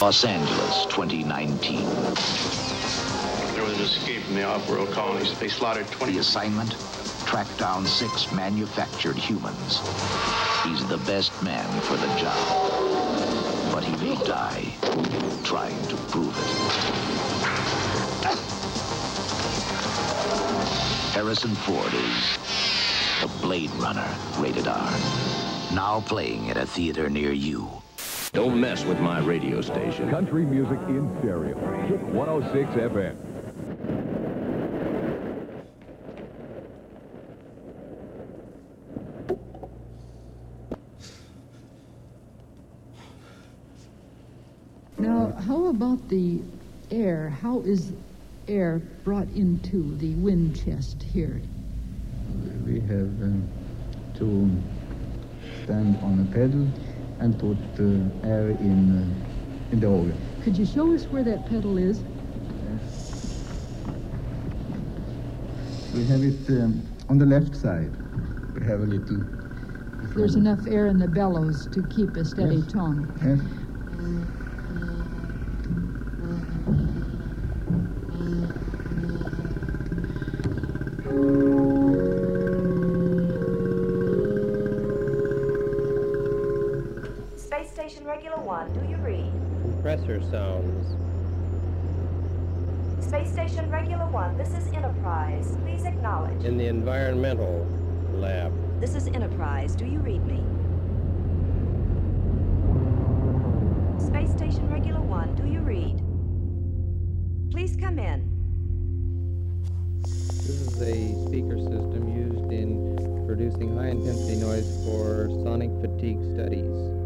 Los Angeles, 2019. There was an escape from the off-world colonies. They slaughtered 20... The assignment? Track down six manufactured humans. He's the best man for the job. But he may die trying to prove it. Harrison Ford is the Blade Runner, rated R. Now playing at a theater near you. Don't mess with my radio station. Country music in stereo. Kick 106 FM. Now, how about the air? How is air brought into the wind chest here? We have um, to stand on a pedal and put uh, air in, uh, in the organ. Could you show us where that pedal is? We have it um, on the left side. We have a little. There's enough air in the bellows to keep a steady Yes. tone. Yes. Sounds. Space Station Regula One, this is Enterprise. Please acknowledge. In the environmental lab. This is Enterprise. Do you read me? Space Station Regula One, do you read? Please come in. This is a speaker system used in producing high intensity noise for sonic fatigue studies.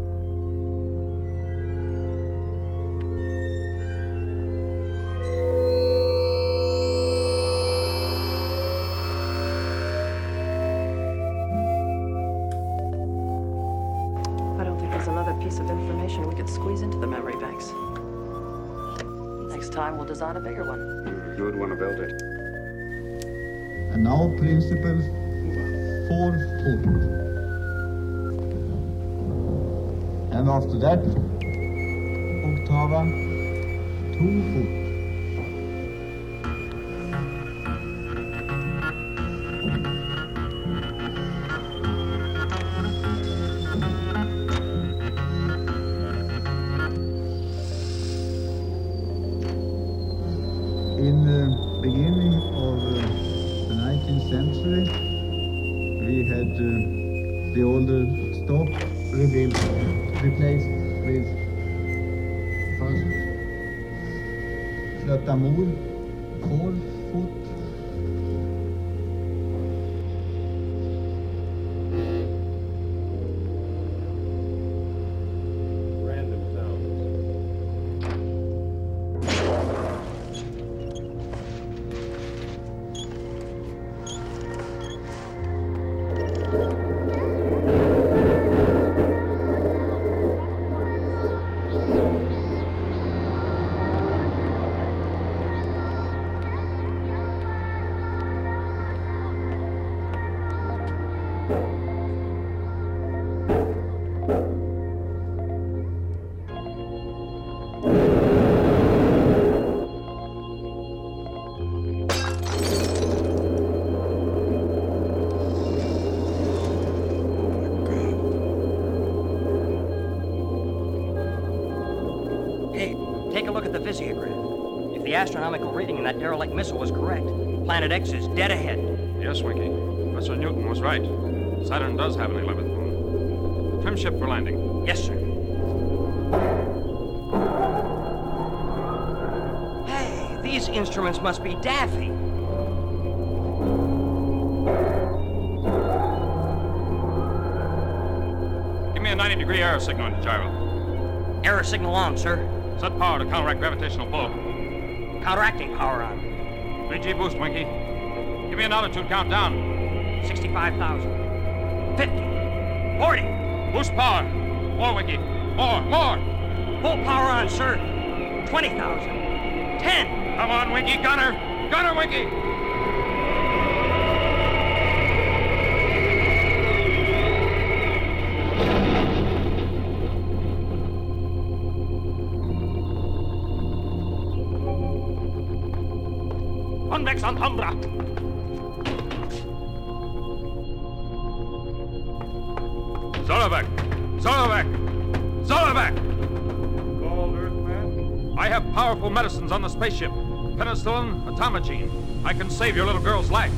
Now principal 4-4. And after that, octava 2-4. That derelict missile was correct, Planet X is dead ahead. Yes, Winky. Professor Newton was right. Saturn does have an 11th moon. Trim ship for landing. Yes, sir. Hey, these instruments must be daffy. Give me a 90 degree error signal into gyro. Error signal on, sir. Set power to counteract gravitational pull. Counteracting power on. 3G boost, Winky. Give me an altitude countdown. 65,000. 50. 40. Boost power. More, Winky. More, more. Full power on, sir. 20,000. 10. Come on, Winky. Gunner. Gunner, Winky. On the spaceship. Penicillin, atomogene. I can save your little girl's life.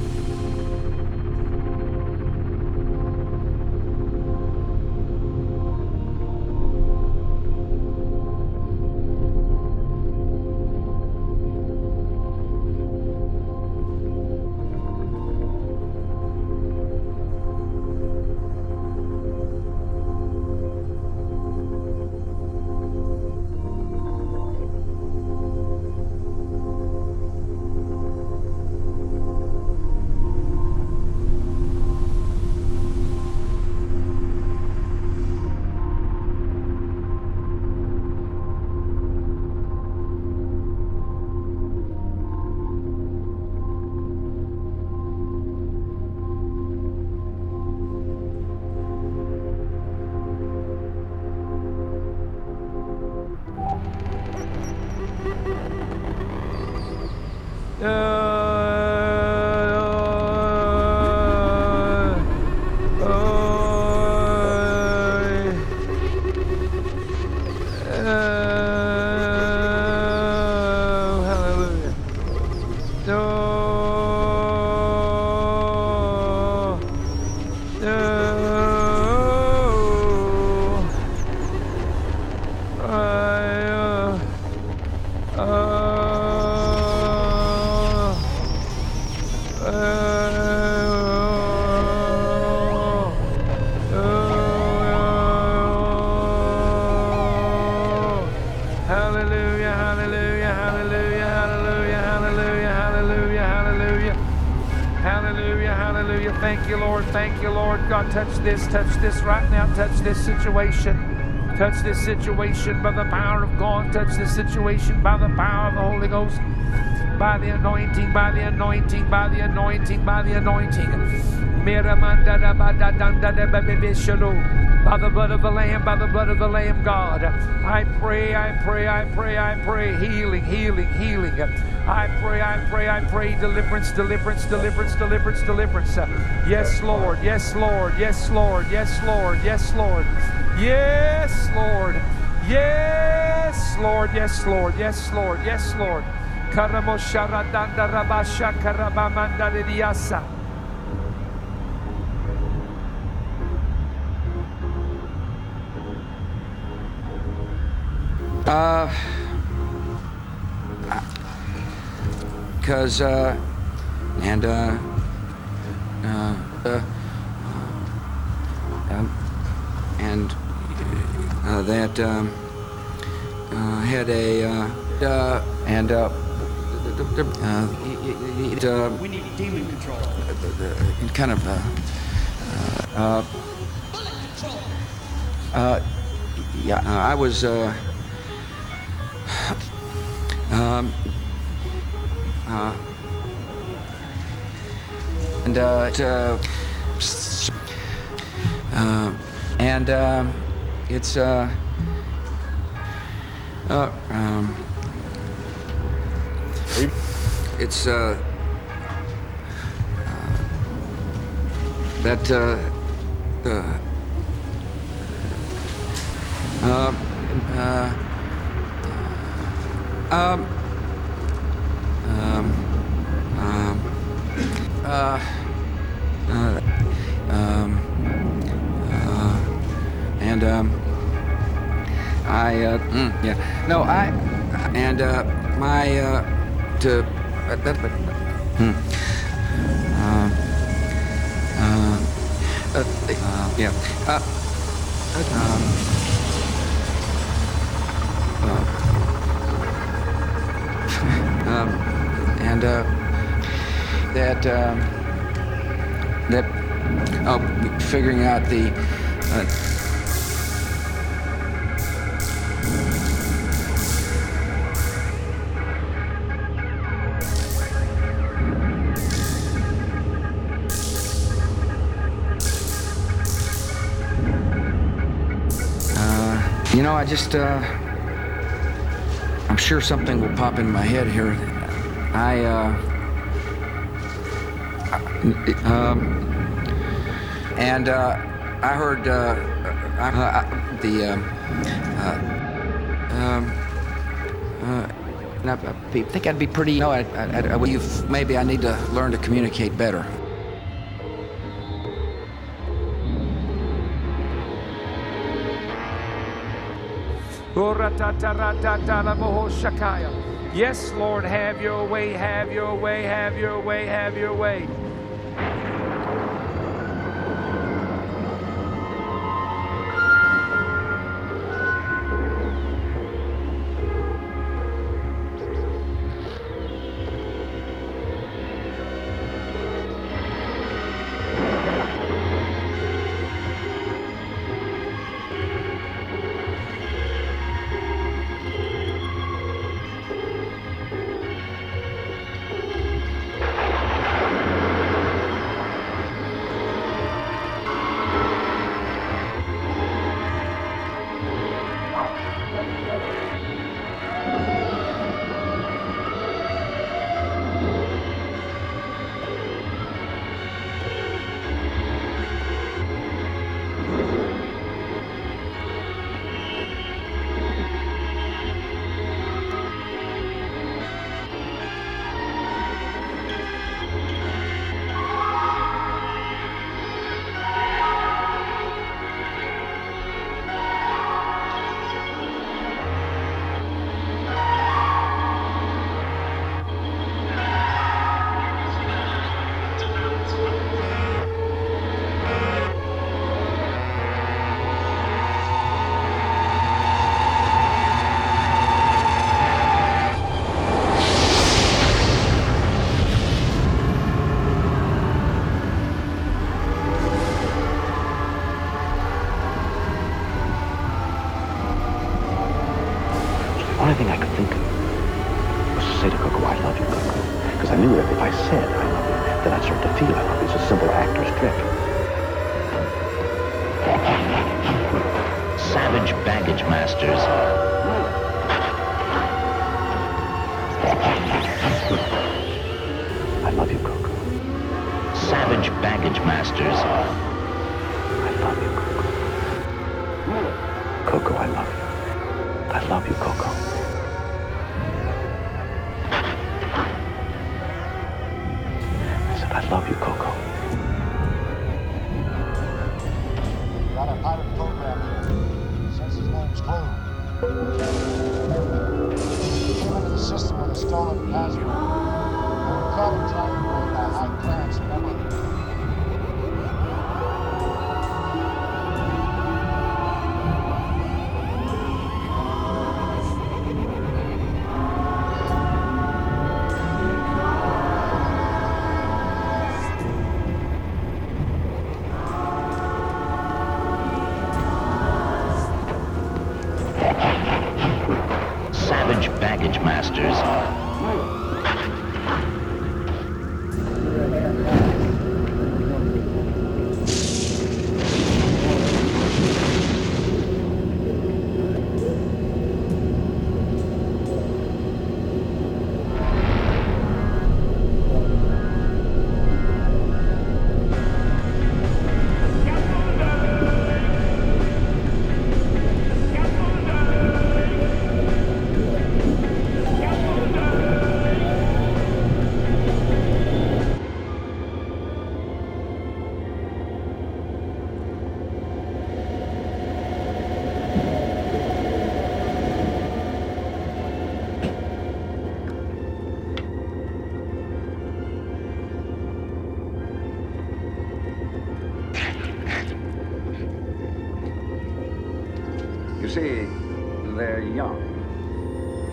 Touch this right now. Touch this situation. Touch this situation by the power of God. Touch this situation by the power of the Holy Ghost. By the anointing, by the anointing, by the anointing, by the anointing. By the blood of the Lamb, by the blood of the Lamb, God. I pray, I pray, I pray, I pray. Healing, healing, healing. I pray, I pray, I pray. Deliverance, deliverance, deliverance, deliverance, deliverance. Yes, Lord, yes, Lord, yes, Lord, yes, Lord, yes, Lord. Yes, Lord. Yes, Lord, yes, Lord, yes, Lord, yes, Lord. Karamosharadanda rabasha karabamanda riasa. Uh, cause uh, and uh, uh, uh, um, and uh, that um, uh, had a uh, uh, and uh, uh, it, uh, We need demon control. uh, kind of uh, uh, uh, yeah, uh, I was uh, um, uh, and uh, uh, uh, and um, it's uh, uh, um, it's uh, that uh, uh, uh, uh, um, um, um, uh, uh, um, uh, and, um, I, uh, mm, yeah, no, I, and, uh, my, uh, to, uh, that, but, hmm, uh, uh, uh, uh, yeah, uh, um, and uh, that um, that oh, figuring out the uh, uh, you know, I just uh, I'm sure something will pop in my head here. I uh, Um, and uh, I heard uh, I, uh, the um, uh, um, uh, and I, think I'd be pretty. No, I, I, I, you've, maybe I need to learn to communicate better. Yes, Lord, have your way, have your way, have your way, have your way.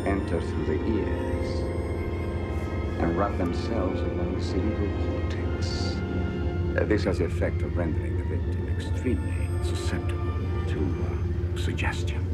Enter through the ears, and wrap themselves around the cerebral cortex. Uh, this has the effect of rendering the victim extremely susceptible to uh, suggestion.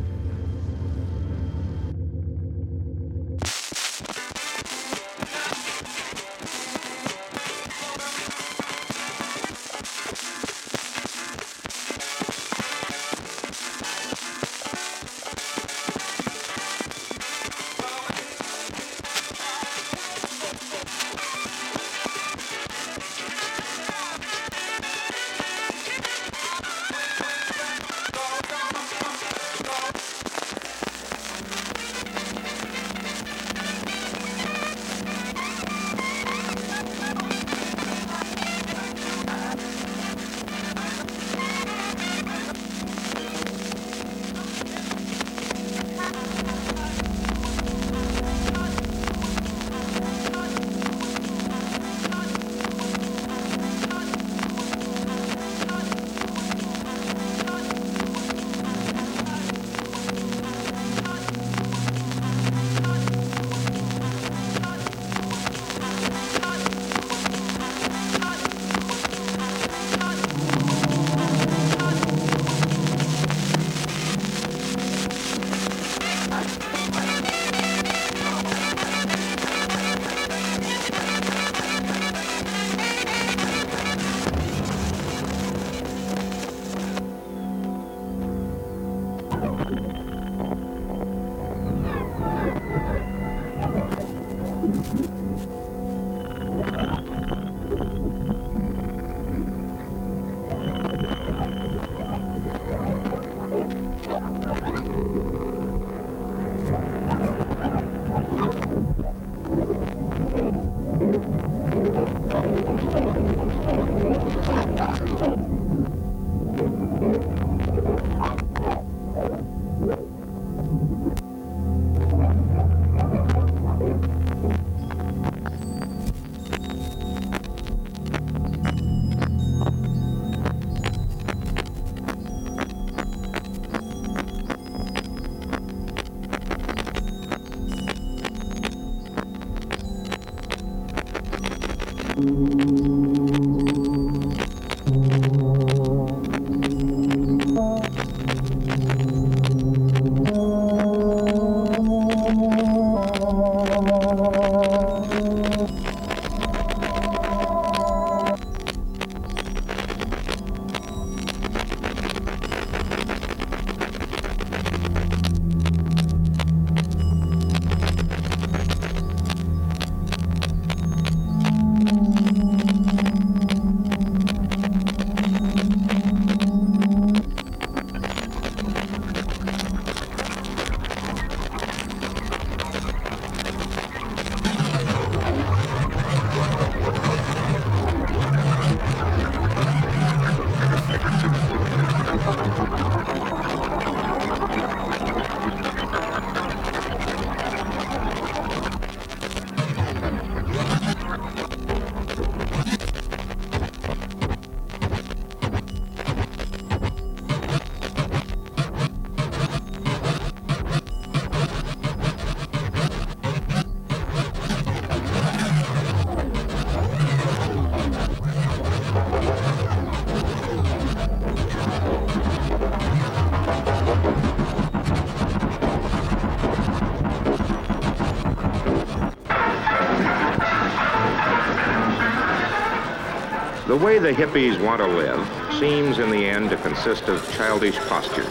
Way the hippies want to live seems in the end to consist of childish postures.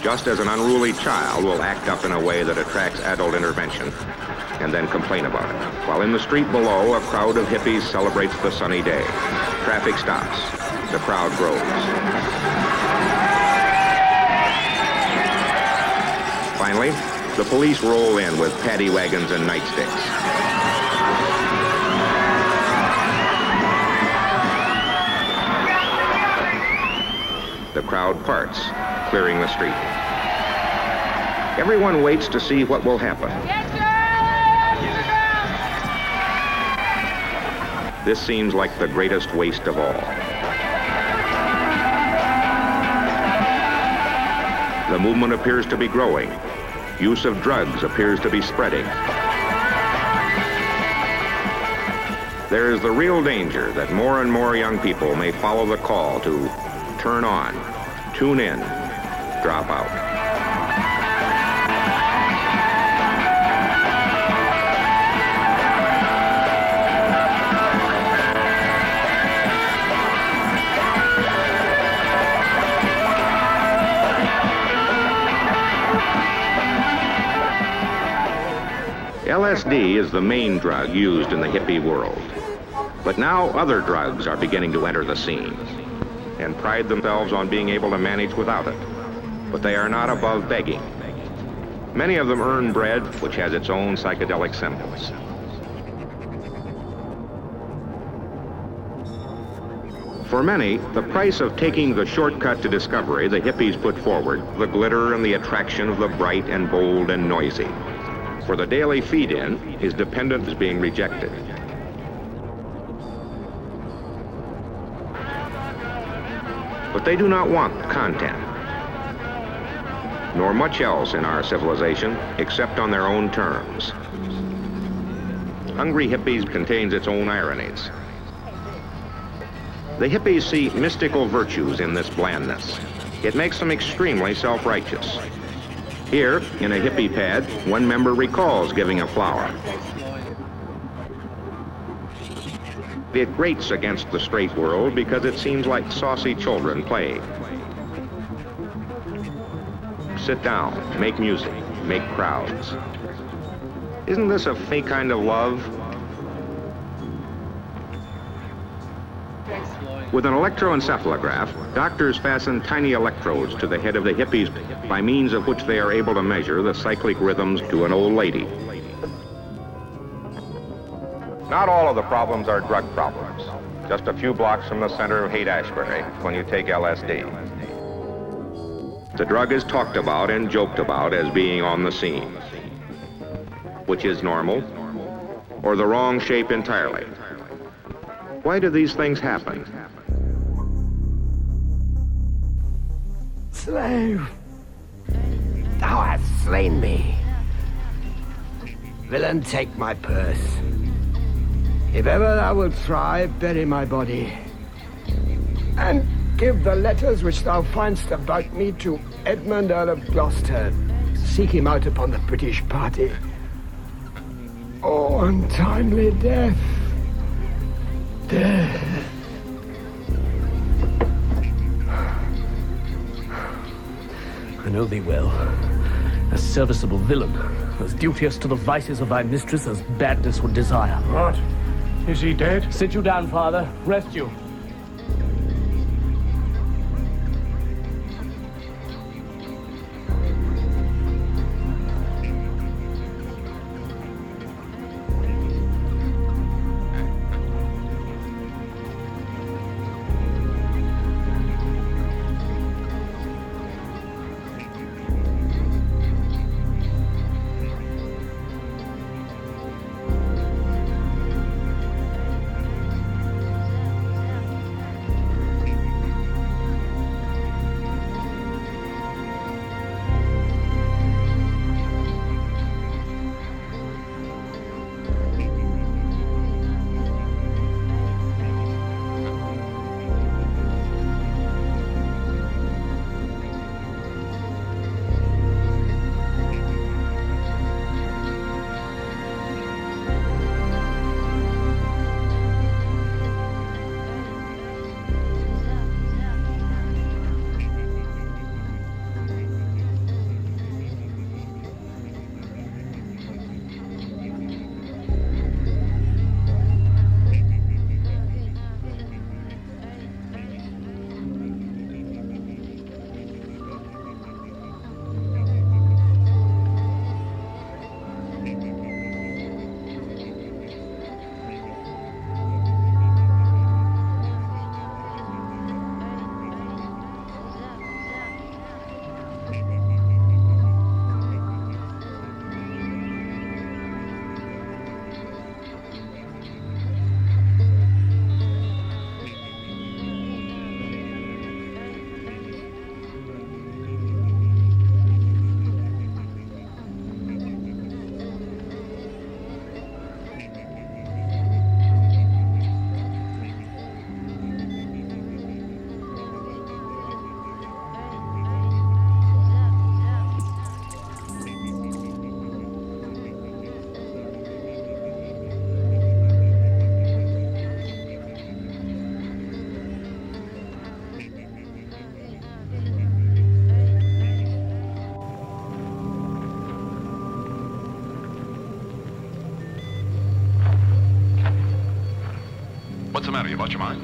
Just as an unruly child will act up in a way that attracts adult intervention and then complain about it. While in the street below, a crowd of hippies celebrates the sunny day. Traffic stops. The crowd grows. Finally, the police roll in with paddy wagons and nightsticks. Crowd parts, clearing the street. Everyone waits to see what will happen. This seems like the greatest waste of all. The movement appears to be growing. Use of drugs appears to be spreading. There is the real danger that more and more young people may follow the call to turn on, tune in, drop out. LSD is the main drug used in the hippie world. But now other drugs are beginning to enter the scene and pride themselves on being able to manage without it. But they are not above begging. Many of them earn bread, which has its own psychedelic symbols. For many, the price of taking the shortcut to discovery the hippies put forward, the glitter and the attraction of the bright and bold and noisy. For the daily feed-in, his dependent is being rejected. But they do not want content, nor much else in our civilization except on their own terms. Hungry Hippies contains its own ironies. The hippies see mystical virtues in this blandness. It makes them extremely self-righteous. Here, in a hippie pad, one member recalls giving a flower. It grates against the straight world because it seems like saucy children play. Sit down, make music, make crowds. Isn't this a fake kind of love? With an electroencephalograph, doctors fasten tiny electrodes to the head of the hippies by means of which they are able to measure the cyclic rhythms to an old lady. Not all of the problems are drug problems. Just a few blocks from the center of Haight-Ashbury when you take LSD. The drug is talked about and joked about as being on the scene, which is normal, or the wrong shape entirely. Why do these things happen? Slave, thou hast slain me. Villain, take my purse. If ever thou wilt try, bury my body. And give the letters which thou find'st about me to Edmund Earl of Gloucester. Seek him out upon the British party. Oh, untimely death. Death. I know thee well. A serviceable villain, as duteous to the vices of thy mistress as badness would desire. What? Is he dead? Sit you down, father. Rest you. Matter? You lost your mind?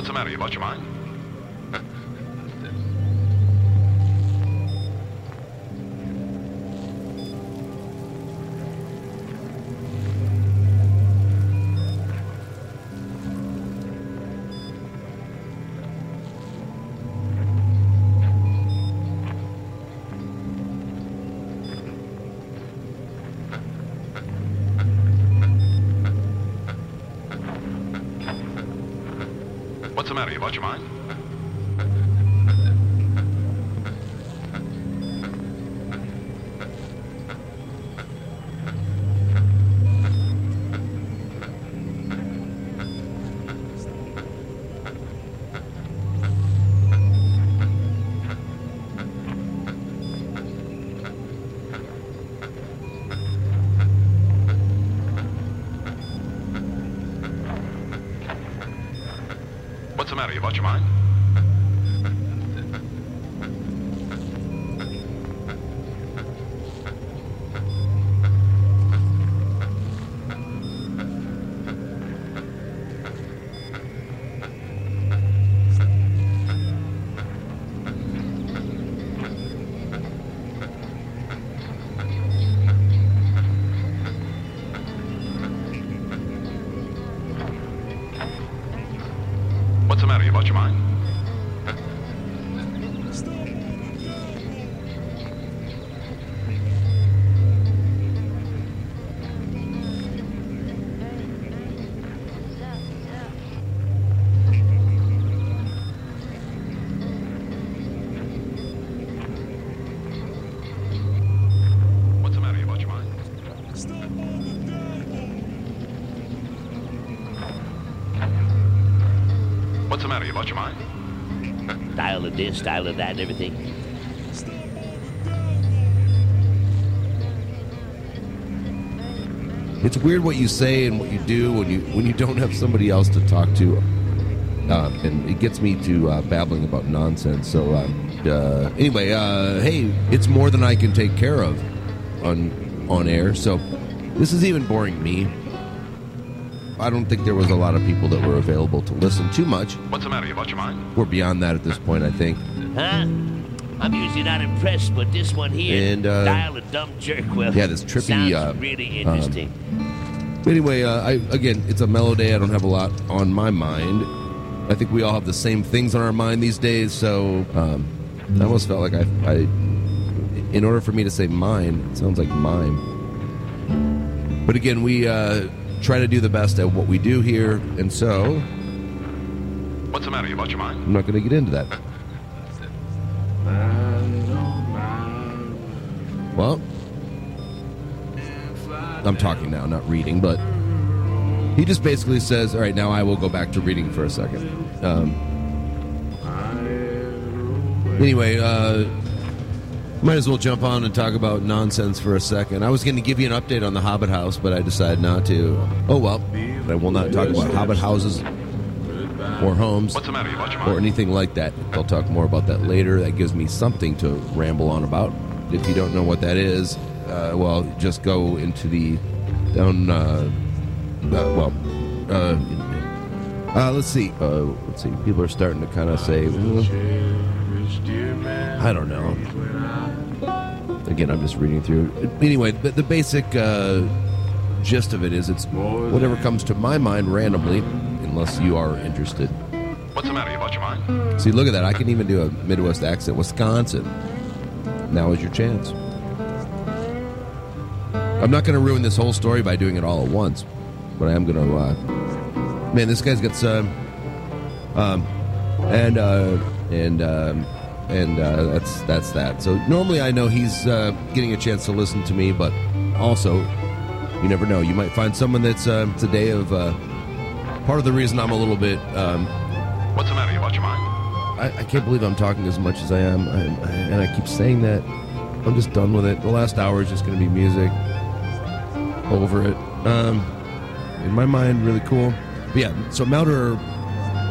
What's the matter? You lost your mind? What's the matter? What's the matter about your mind? Style of this, style of that, and everything. It's weird what you say and what you do when you when you don't have somebody else to talk to, um, and it gets me to uh, babbling about nonsense. So um, uh, anyway, uh, hey, it's more than I can take care of on on air. So this is even boring me. I don't think there was a lot of people that were available to listen too much. What's the matter about your mind? We're beyond that at this point, I think. Huh? I'm usually not impressed, but this one here, And, uh, Dial a Dumb Jerk, well, yeah, this trippy, sounds uh, really um, interesting. Anyway, uh, I again, it's a mellow day. I don't have a lot on my mind. I think we all have the same things on our mind these days. So um, I almost felt like I, I, in order for me to say mine, it sounds like mime. But again, we uh, try to do the best at what we do here, and so What's the matter You about your mind? I'm not going to get into that. Well, I'm talking now, not reading, but he just basically says, "All right, now I will go back to reading for a second. Um, anyway, uh, might as well jump on and talk about nonsense for a second. I was going to give you an update on the Hobbit house, but I decided not to. Oh well, I will not talk about Hobbit houses or homes What's the matter about your or anything like that. I'll talk more about that later. That gives me something to ramble on about. If you don't know what that is, uh, well, just go into the down. Uh, uh, well, uh, uh, let's see. Uh, let's see. People are starting to kind of say, "Well, I don't know. Again, I'm just reading through. Anyway, the, the basic uh, gist of it is it's whatever comes to my mind randomly, unless you are interested. What's the matter about your mind? See, look at that. I can even do a Midwest accent. Wisconsin. Now is your chance. I'm not going to ruin this whole story by doing it all at once, but I am going to. Uh, man, this guy's got some. Um, and uh, and um, and uh, that's that's that. So normally I know he's uh, getting a chance to listen to me, but also you never know. You might find someone that's uh, it's a day of. Uh, part of the reason I'm a little bit. Um, What's the matter You about your mind? I, I can't believe I'm talking as much as I am, I, I, and I keep saying that. I'm just done with it. The last hour is just going to be music. Over it. Um, in my mind, really cool. But yeah, so Melder,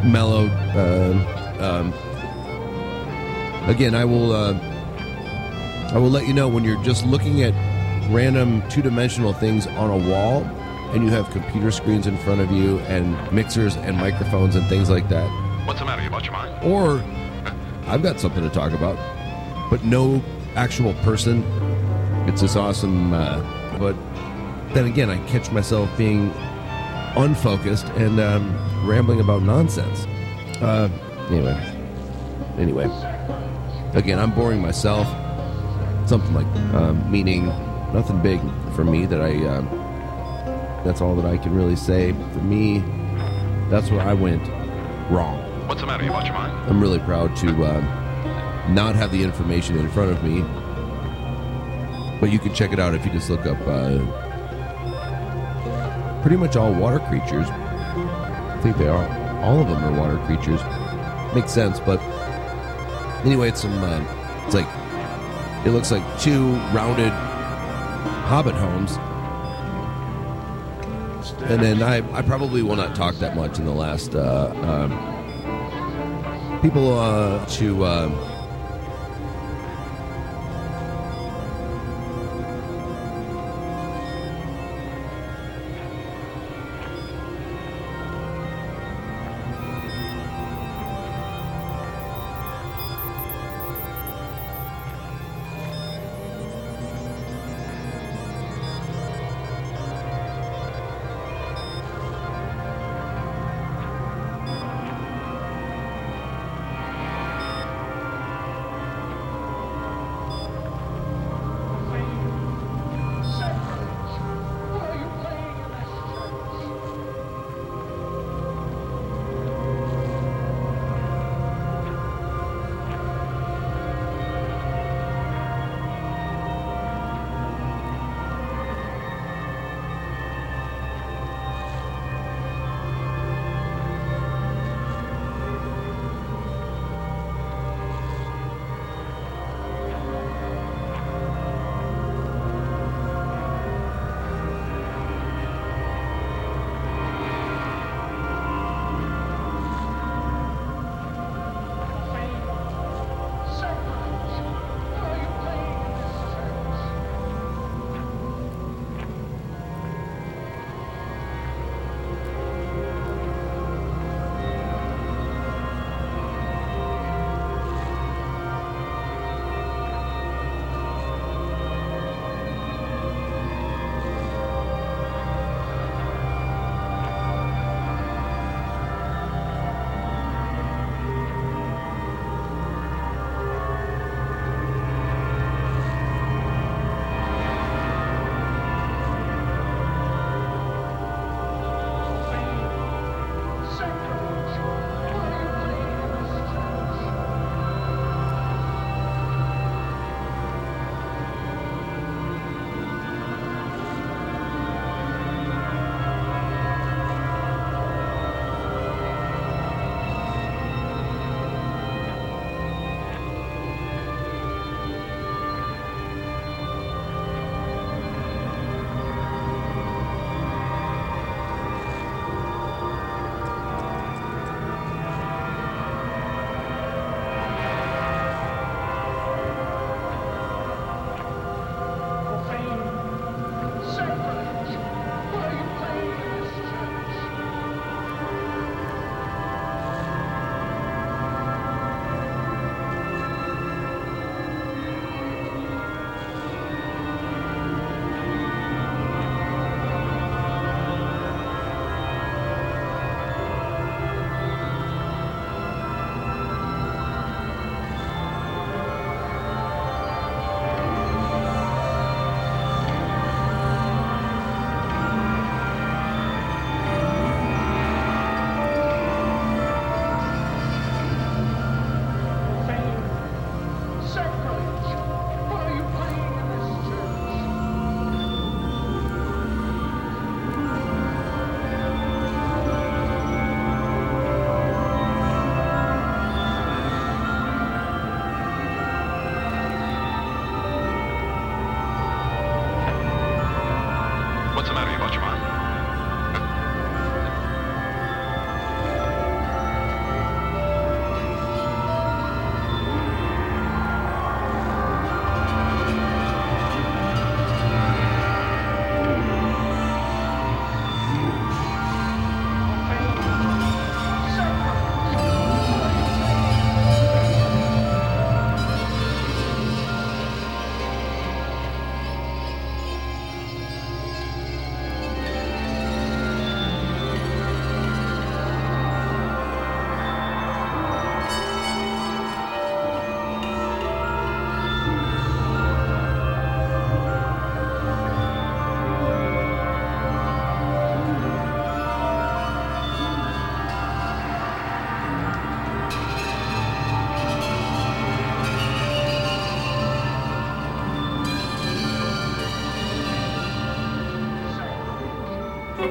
mellow. Uh, um, again, I will. Uh, I will let you know when you're just looking at random two-dimensional things on a wall, and you have computer screens in front of you, and mixers and microphones and things like that What's the matter about your mind? or I've got something to talk about, but no actual person. It's this awesome, uh, but then again, I catch myself being unfocused and um, rambling about nonsense. Uh, anyway, anyway, again, I'm boring myself. Something like um, meaning nothing big for me that I. Um, that's all that I can really say. For me, that's where I went wrong. What's the matter about your mind? I'm really proud to um, not have the information in front of me. But you can check it out if you just look up uh, pretty much all water creatures. I think they are. All of them are water creatures. Makes sense, but anyway, it's some. Uh, it's like it looks like two rounded hobbit homes. And then I, I probably will not talk that much in the last uh, um, people uh, to uh, I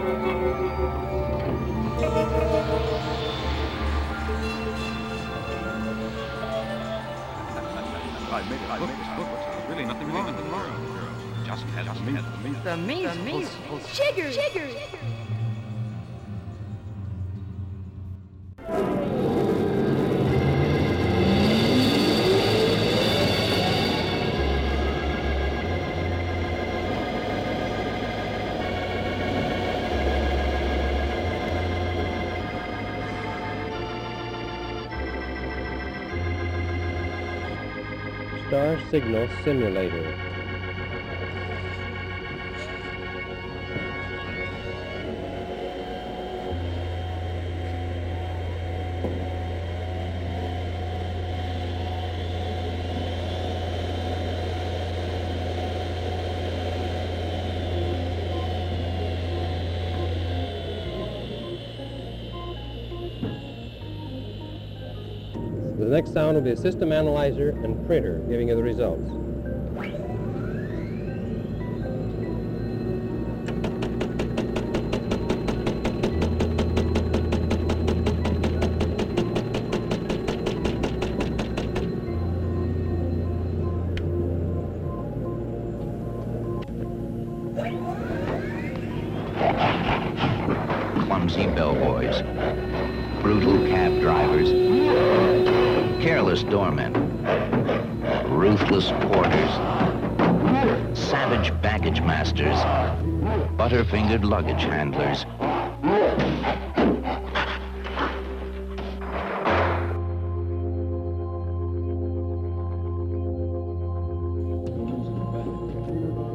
made it. I made it. Look, look, really nothing wrong. Nothing wrong. Just had just me. The measles. The measles. Chiggers. Chiggers. Star Signal Simulator. Sound will be a system analyzer and printer giving you the results.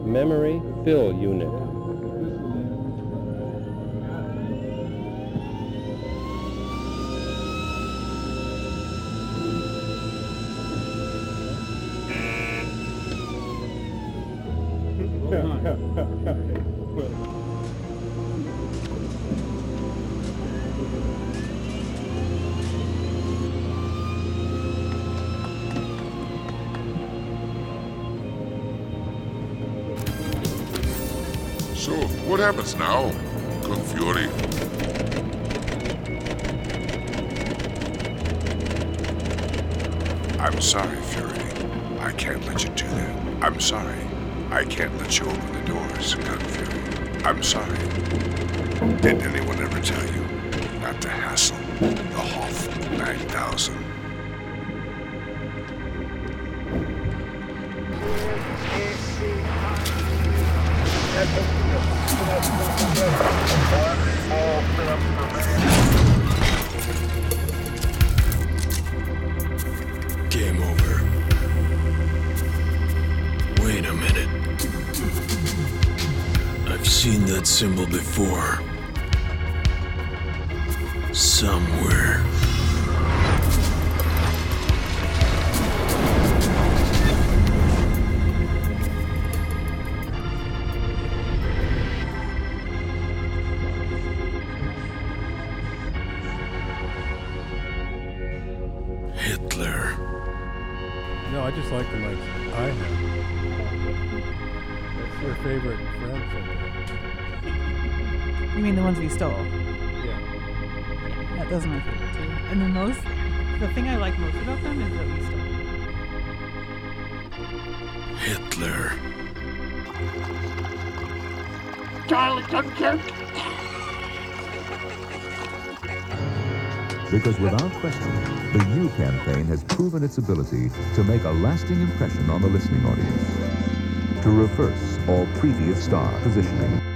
Memory Fill Unit. Happens now, Hitler. No, I just like the lights. I have. That's your favorite friend. You mean the ones we stole? Yeah. Yeah, those are my favorite too. And the most, the thing I like most about them is that we stole. Hitler. Charlie Duncan. Because without question, the U campaign has proven its ability to make a lasting impression on the listening audience. To reverse all previous star positioning.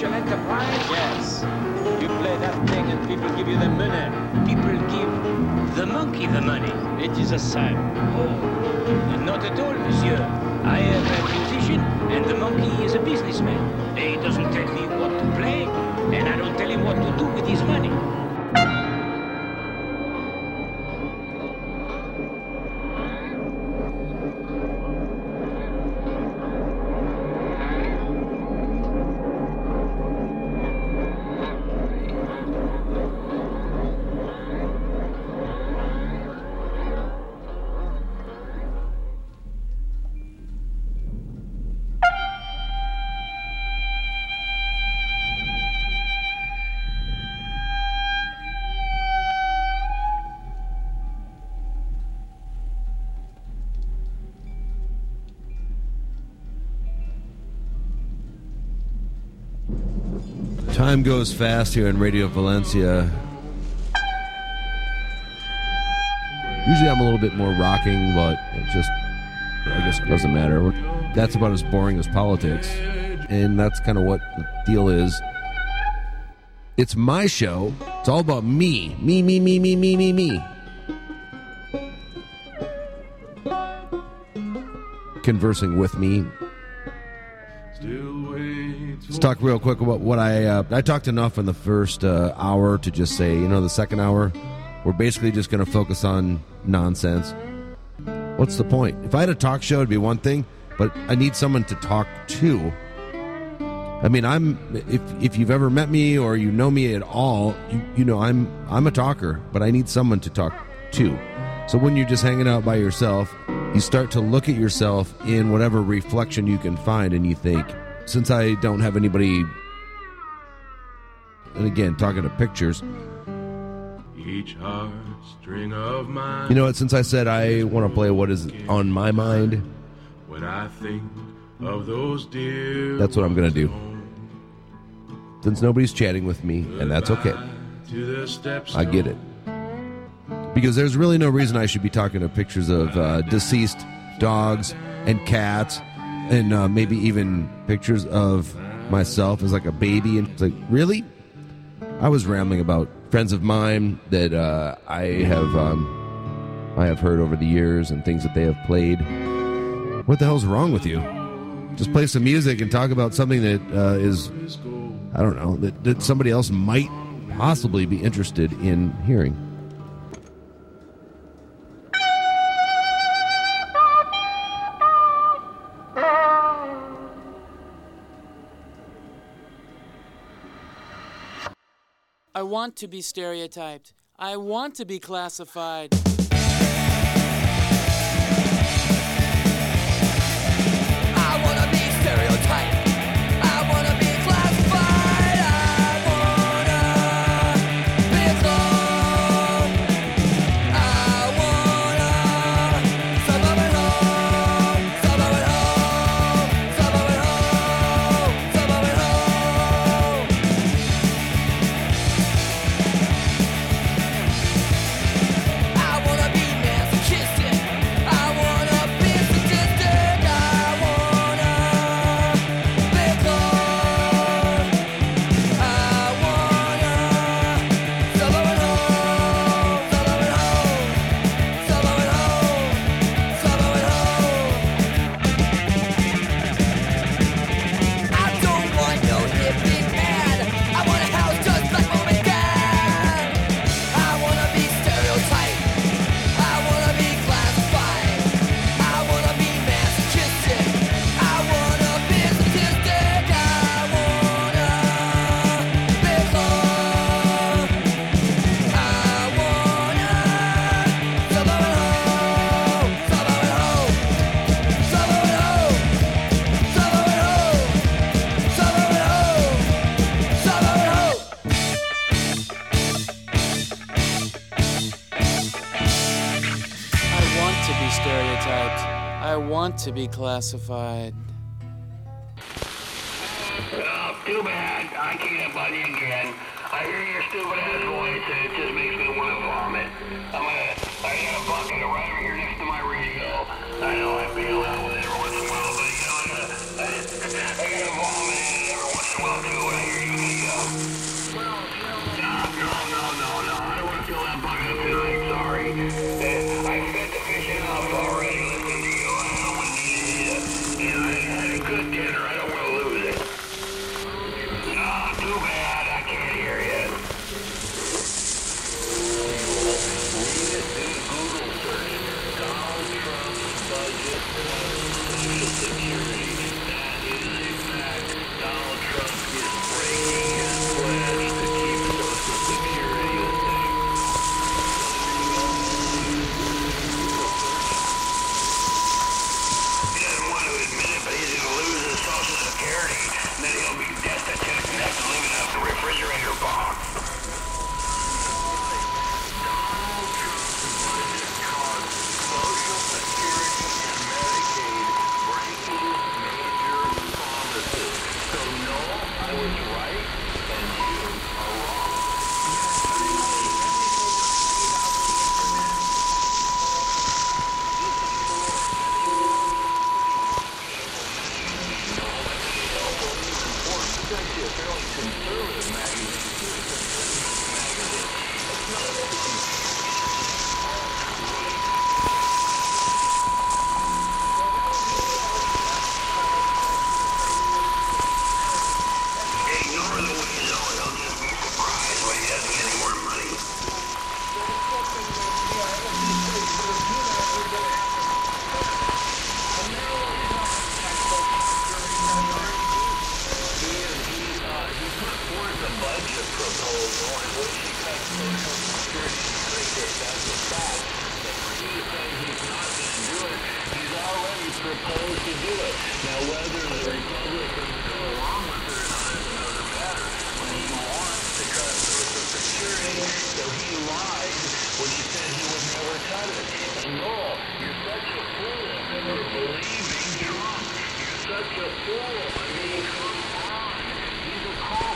social enterprise? Yes. You play that thing and people give you the money. People give the monkey the money. It is a sign. Oh, not at all, monsieur. I am a musician and the monkey is a businessman. He doesn't tell me what to play and I don't tell him what to do with his money. Time goes fast here in Radio Valencia. Usually I'm a little bit more rocking, but it just, I guess it doesn't matter. That's about as boring as politics. And that's kind of what the deal is. It's my show. It's all about me. Me, me, me, me, me, me, me. Conversing with me. Talk real quick about what I uh, I talked enough in the first uh, hour to just say, you know, the second hour, we're basically just going to focus on nonsense. What's the point? If I had a talk show, it'd be one thing, but I need someone to talk to. I mean, I'm if if you've ever met me or you know me at all, you you know I'm I'm a talker, but I need someone to talk to. So when you're just hanging out by yourself, you start to look at yourself in whatever reflection you can find, and you think, since I don't have anybody, and again talking to pictures, Each heartstring of mine. you know what? Since I said I want to play what is on my mind, When I think of those dear. that's what I'm going to do. Since nobody's chatting with me, and that's okay. To the steps. I get it. Because there's really no reason I should be talking to pictures of uh, deceased dogs and cats, and uh, maybe even pictures of myself as like a baby. And it's like, really? I was rambling about friends of mine that uh, I have um, I have heard over the years and things that they have played. What the hell's wrong with you? Just play some music and talk about something that uh, is I don't know that, that somebody else might possibly be interested in hearing. Want to be stereotyped. I want to be classified. To be classified.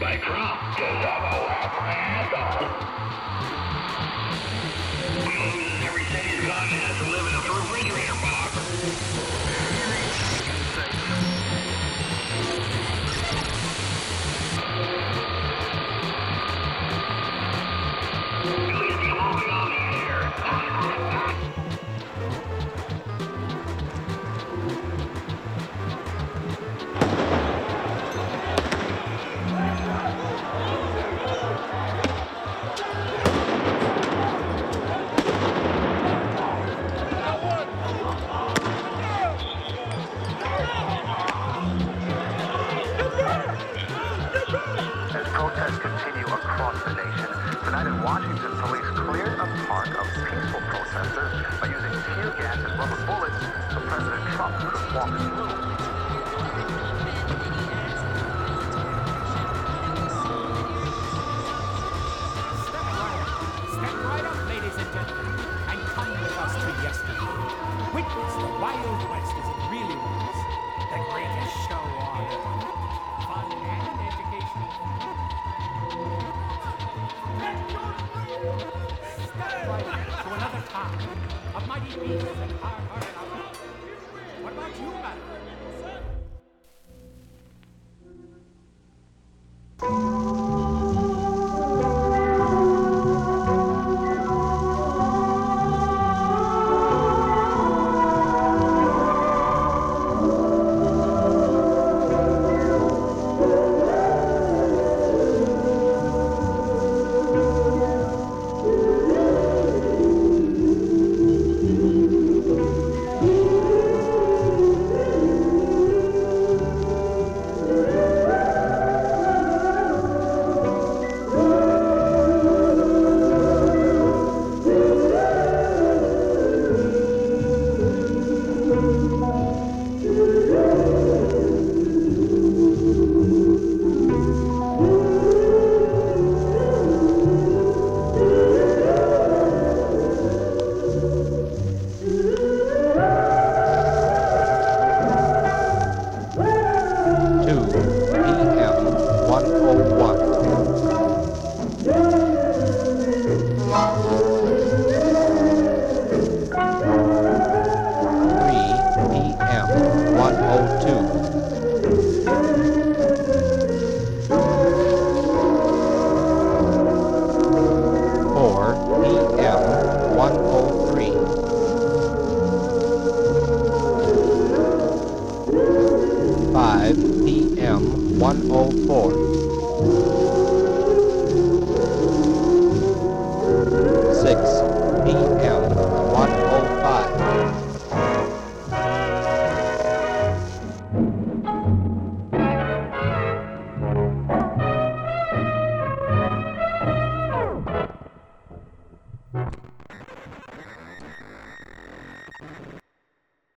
by crop.